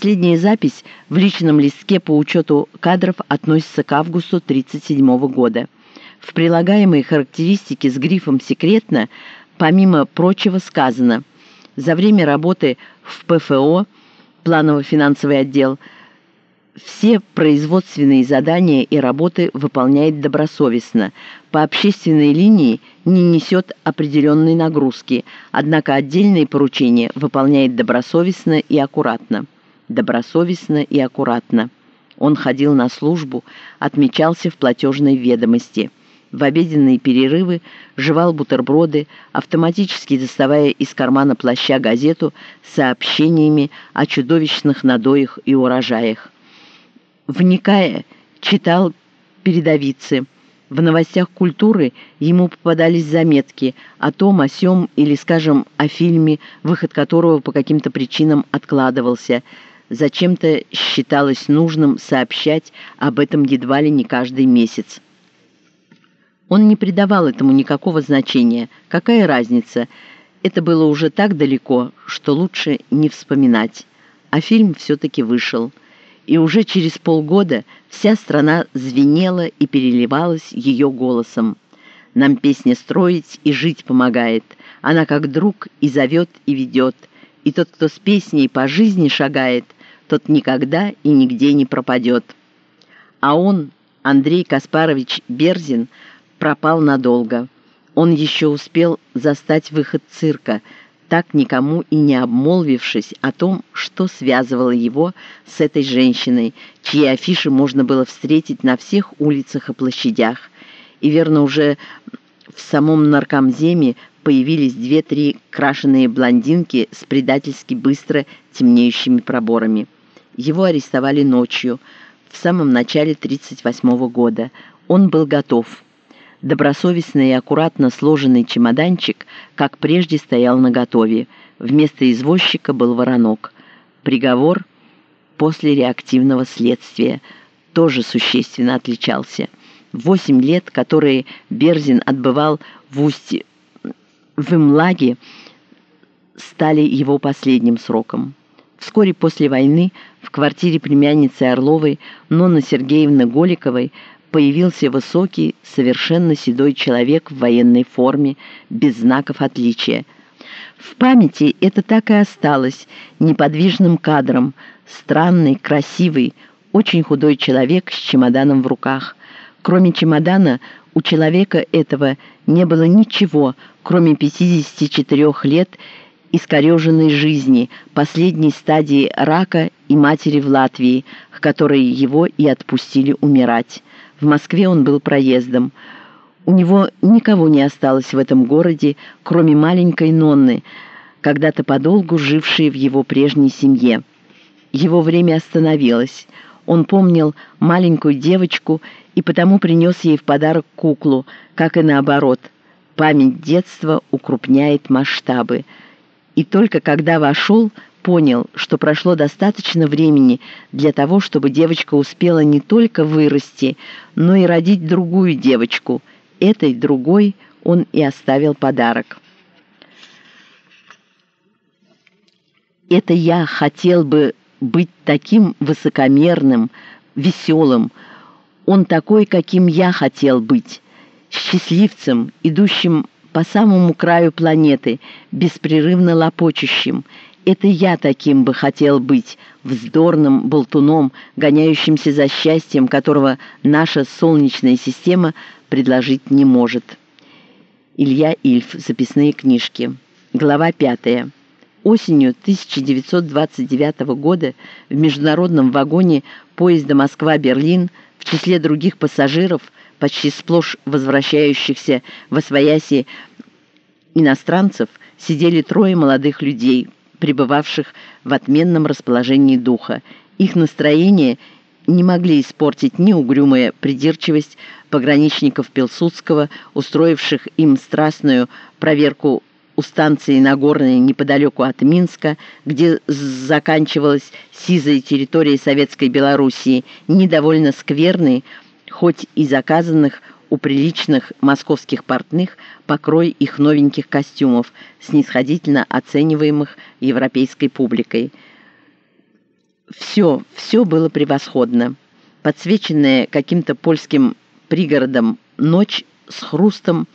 Последняя запись в личном листке по учету кадров относится к августу 1937 года. В прилагаемой характеристике с грифом «Секретно» помимо прочего сказано «За время работы в ПФО, планово-финансовый отдел, все производственные задания и работы выполняет добросовестно, по общественной линии не несет определенной нагрузки, однако отдельные поручения выполняет добросовестно и аккуратно. Добросовестно и аккуратно. Он ходил на службу, отмечался в платежной ведомости. В обеденные перерывы жевал бутерброды, автоматически доставая из кармана плаща газету с сообщениями о чудовищных надоях и урожаях. Вникая, читал передовицы – в новостях культуры ему попадались заметки о том, о сём или, скажем, о фильме, выход которого по каким-то причинам откладывался. Зачем-то считалось нужным сообщать об этом едва ли не каждый месяц. Он не придавал этому никакого значения. Какая разница? Это было уже так далеко, что лучше не вспоминать. А фильм все-таки вышел и уже через полгода вся страна звенела и переливалась ее голосом. Нам песня строить и жить помогает, она как друг и зовет, и ведет, и тот, кто с песней по жизни шагает, тот никогда и нигде не пропадет. А он, Андрей Каспарович Берзин, пропал надолго. Он еще успел застать выход цирка – так никому и не обмолвившись о том, что связывало его с этой женщиной, чьи афиши можно было встретить на всех улицах и площадях. И верно, уже в самом наркомземе появились две-три крашеные блондинки с предательски быстро темнеющими проборами. Его арестовали ночью, в самом начале 1938 года. Он был готов добросовестно и аккуратно сложенный чемоданчик, как прежде стоял наготове. Вместо извозчика был воронок. Приговор после реактивного следствия тоже существенно отличался. Восемь лет, которые Берзин отбывал в устье в Имлаге, стали его последним сроком. Вскоре после войны в квартире племянницы Орловой Нонны Сергеевны Голиковой появился высокий, совершенно седой человек в военной форме, без знаков отличия. В памяти это так и осталось неподвижным кадром. Странный, красивый, очень худой человек с чемоданом в руках. Кроме чемодана, у человека этого не было ничего, кроме 54 лет искореженной жизни, последней стадии рака и матери в Латвии, к которой его и отпустили умирать. В Москве он был проездом. У него никого не осталось в этом городе, кроме маленькой Нонны, когда-то подолгу жившей в его прежней семье. Его время остановилось. Он помнил маленькую девочку и потому принес ей в подарок куклу, как и наоборот. Память детства укрупняет масштабы. И только когда вошел, понял, что прошло достаточно времени для того, чтобы девочка успела не только вырасти, но и родить другую девочку. Этой другой он и оставил подарок. Это я хотел бы быть таким высокомерным, веселым. Он такой, каким я хотел быть, счастливцем, идущим по самому краю планеты, беспрерывно лопочущим, это я таким бы хотел быть, вздорным болтуном, гоняющимся за счастьем, которого наша солнечная система предложить не может. Илья Ильф. Записные книжки. Глава 5. Осенью 1929 года в международном вагоне поезда Москва-Берлин в числе других пассажиров, почти сплошь возвращающихся в освояси иностранцев, сидели трое молодых людей – пребывавших в отменном расположении духа. Их настроение не могли испортить ни угрюмая придирчивость пограничников Пилсудского, устроивших им страстную проверку у станции Нагорной неподалеку от Минска, где заканчивалась сизая территория Советской Белоруссии, недовольно скверной, хоть и заказанных у приличных московских портных покрой их новеньких костюмов, снисходительно оцениваемых европейской публикой. Все, все было превосходно. Подсвеченная каким-то польским пригородом ночь с хрустом